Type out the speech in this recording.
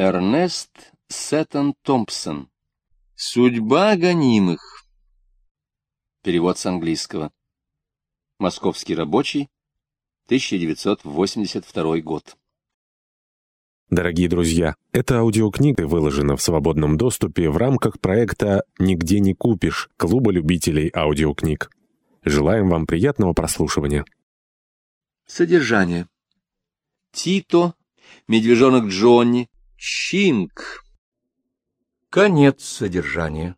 Эрнест Сеттон Томпсон. Судьба гонимых. Перевод с английского. Московский рабочий, 1982 год. Дорогие друзья, эта аудиокнига выложена в свободном доступе в рамках проекта «Нигде не купишь» Клуба любителей аудиокниг. Желаем вам приятного прослушивания. Содержание. Тито, медвежонок Джонни, Чинг. Конец содержания.